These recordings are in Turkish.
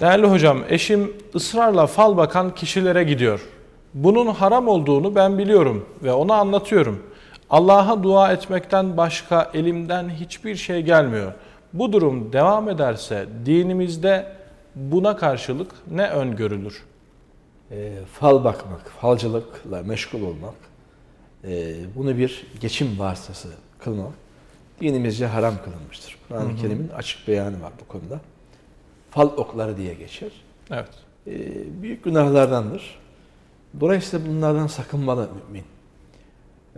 Değerli hocam, eşim ısrarla fal bakan kişilere gidiyor. Bunun haram olduğunu ben biliyorum ve ona anlatıyorum. Allah'a dua etmekten başka elimden hiçbir şey gelmiyor. Bu durum devam ederse dinimizde buna karşılık ne öngörülür? E, fal bakmak, falcılıkla meşgul olmak, e, bunu bir geçim vasıtası kılmak dinimizce haram kılınmıştır. Kur'an-ı Kerim'in açık beyanı var bu konuda. Fal okları diye geçer. Evet. E, büyük günahlardandır. Dolayısıyla bunlardan sakınmalı mümin.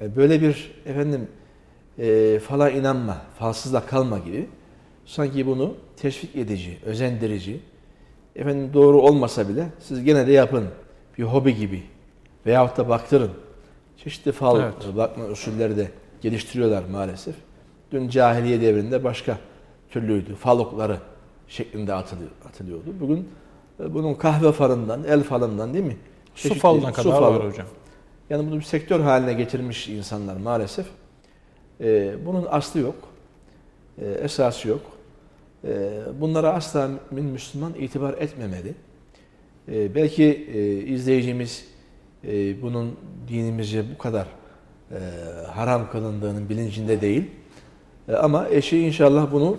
E, böyle bir efendim e, fala inanma, falsızla kalma gibi sanki bunu teşvik edici, özendirici, efendim doğru olmasa bile siz gene de yapın. Bir hobi gibi veyahut da baktırın. Çeşitli fal Evet. bakma usulleri de geliştiriyorlar maalesef. Dün cahiliye devrinde başka türlüydü. Fal okları şeklinde atılıyor, atılıyordu. Bugün e, bunun kahve falından, el falından değil mi? Su falına su kadar falı. var hocam. Yani bunu bir sektör haline getirmiş insanlar maalesef. Ee, bunun aslı yok. Ee, esası yok. Ee, bunlara asla Müslüman itibar etmemeli. Ee, belki e, izleyicimiz e, bunun dinimizce bu kadar e, haram kılındığının bilincinde değil. E, ama eşi inşallah bunu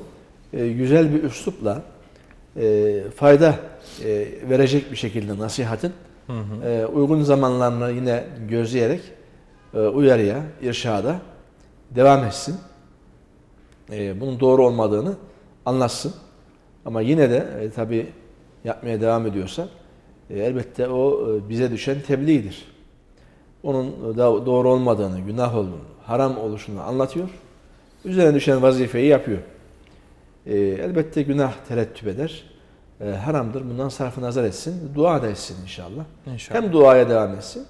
e, güzel bir üslupla e, fayda e, verecek bir şekilde nasihatin Hı hı. e, uygun zamanlarını yine gözleyerek e, uyarıya, irşada devam etsin. E, bunun doğru olmadığını anlatsın. Ama yine de e, tabi yapmaya devam ediyorsa e, elbette o e, bize düşen tebliğdir. Onun da doğru olmadığını, günah olduğunu, haram oluşunu anlatıyor. Üzerine düşen vazifeyi yapıyor. E, elbette günah terettüp eder. E, haramdır. Bundan sarfı nazar etsin. Dua da etsin inşallah. İnşallah. Hem duaya devam etsin.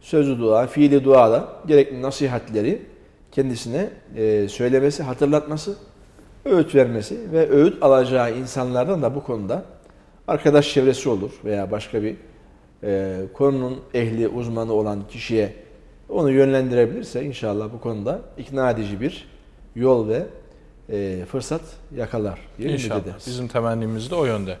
Sözlü dua, fiili dua da gerekli nasihatleri kendisine e, söylemesi, hatırlatması, öğüt vermesi ve öğüt alacağı insanlardan da bu konuda arkadaş çevresi olur veya başka bir e, konunun ehli, uzmanı olan kişiye onu yönlendirebilirse inşallah bu konuda ikna edici bir yol ve fırsat yakalar diye İnşallah. ederiz. Bizim temennimiz de o yönde.